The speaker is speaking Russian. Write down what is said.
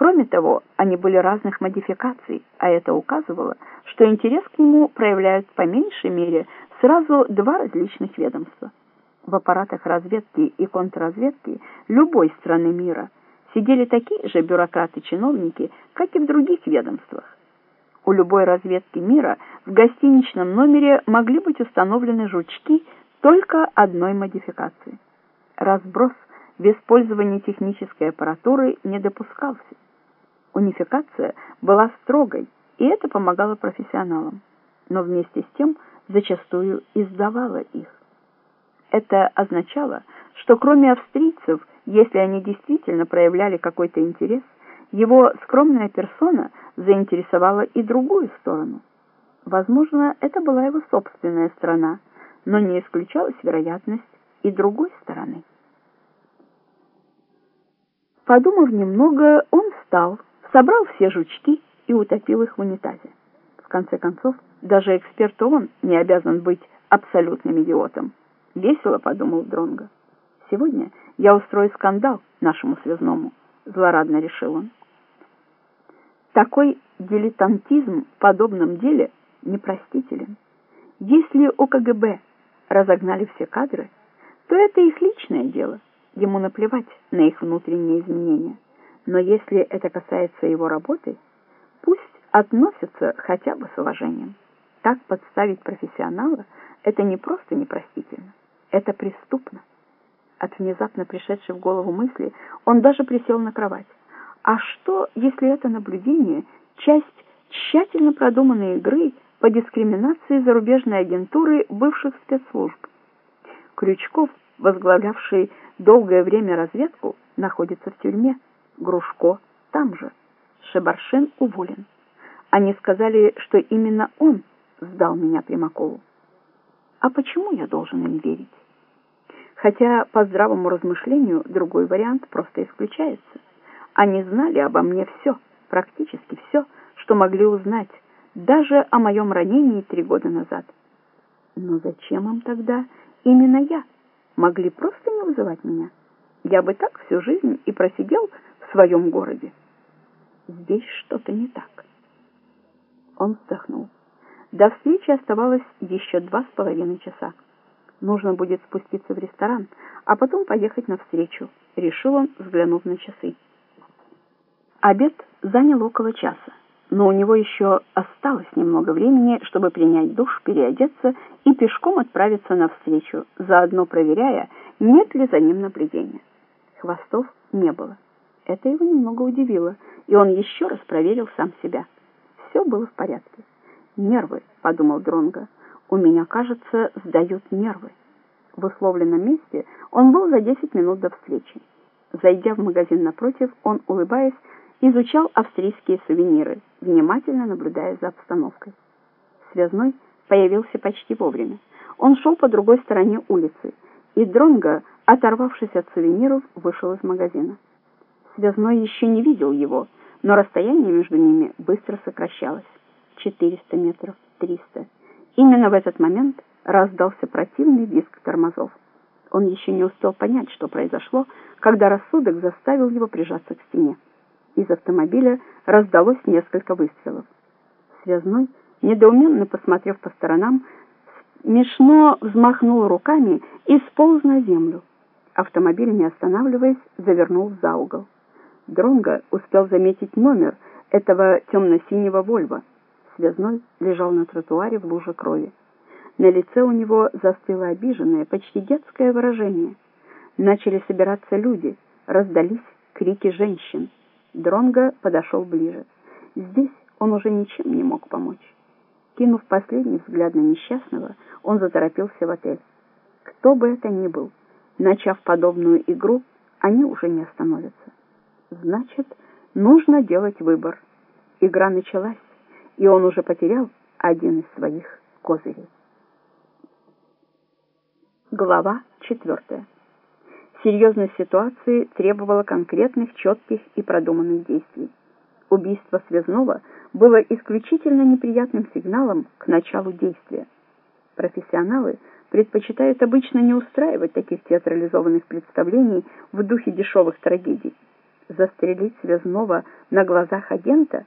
Кроме того, они были разных модификаций, а это указывало, что интерес к нему проявляют по меньшей мере сразу два различных ведомства. В аппаратах разведки и контрразведки любой страны мира сидели такие же бюрократы-чиновники, как и в других ведомствах. У любой разведки мира в гостиничном номере могли быть установлены жучки только одной модификации. Разброс в использовании технической аппаратуры не допускался. Унификация была строгой, и это помогало профессионалам, но вместе с тем зачастую издавало их. Это означало, что кроме австрийцев, если они действительно проявляли какой-то интерес, его скромная персона заинтересовала и другую сторону. Возможно, это была его собственная страна, но не исключалась вероятность и другой стороны. Подумав немного, он встал, собрал все жучки и утопил их в унитазе. В конце концов, даже эксперт он не обязан быть абсолютным идиотом. Весело подумал Дронго. Сегодня я устрою скандал нашему связному, злорадно решил он. Такой дилетантизм в подобном деле непростителен. Если у КГБ разогнали все кадры, то это их личное дело. Ему наплевать на их внутренние изменения. Но если это касается его работы, пусть относятся хотя бы с уважением. Так подставить профессионала – это не просто непростительно, это преступно. От внезапно пришедшей в голову мысли он даже присел на кровать. А что, если это наблюдение – часть тщательно продуманной игры по дискриминации зарубежной агентуры бывших спецслужб? Крючков, возглавлявший долгое время разведку, находится в тюрьме. Грушко там же. Шебаршин уволен. Они сказали, что именно он сдал меня Примакову. А почему я должен им верить? Хотя по здравому размышлению другой вариант просто исключается. Они знали обо мне все, практически все, что могли узнать, даже о моем ранении три года назад. Но зачем им тогда именно я? Могли просто не вызывать меня. Я бы так всю жизнь и просидел в своем городе. Здесь что-то не так. Он вздохнул. До встречи оставалось еще два с половиной часа. Нужно будет спуститься в ресторан, а потом поехать навстречу, решил он, взглянув на часы. Обед занял около часа, но у него еще осталось немного времени, чтобы принять душ, переодеться и пешком отправиться навстречу, заодно проверяя, нет ли за ним наблюдения. Хвостов не было. Это его немного удивило, и он еще раз проверил сам себя. Все было в порядке. «Нервы», — подумал Дронго, — «у меня, кажется, сдают нервы». В условленном месте он был за 10 минут до встречи. Зайдя в магазин напротив, он, улыбаясь, изучал австрийские сувениры, внимательно наблюдая за обстановкой. Связной появился почти вовремя. Он шел по другой стороне улицы, и Дронго, оторвавшись от сувениров, вышел из магазина. Связной еще не видел его, но расстояние между ними быстро сокращалось. 400 метров, 300. Именно в этот момент раздался противный визг тормозов. Он еще не успел понять, что произошло, когда рассудок заставил его прижаться к стене. Из автомобиля раздалось несколько выстрелов. Связной, недоуменно посмотрев по сторонам, смешно взмахнул руками и сполз на землю. Автомобиль, не останавливаясь, завернул за угол. Дронго успел заметить номер этого темно-синего «Вольво». Связной лежал на тротуаре в луже крови. На лице у него застыло обиженное, почти детское выражение. Начали собираться люди, раздались крики женщин. Дронго подошел ближе. Здесь он уже ничем не мог помочь. Кинув последний взгляд на несчастного, он заторопился в отель. Кто бы это ни был, начав подобную игру, они уже не остановятся. Значит, нужно делать выбор. Игра началась, и он уже потерял один из своих козырей. Глава четвертая. Серьезность ситуации требовала конкретных, четких и продуманных действий. Убийство Связного было исключительно неприятным сигналом к началу действия. Профессионалы предпочитают обычно не устраивать таких театрализованных представлений в духе дешевых трагедий. Застрелить связного на глазах агента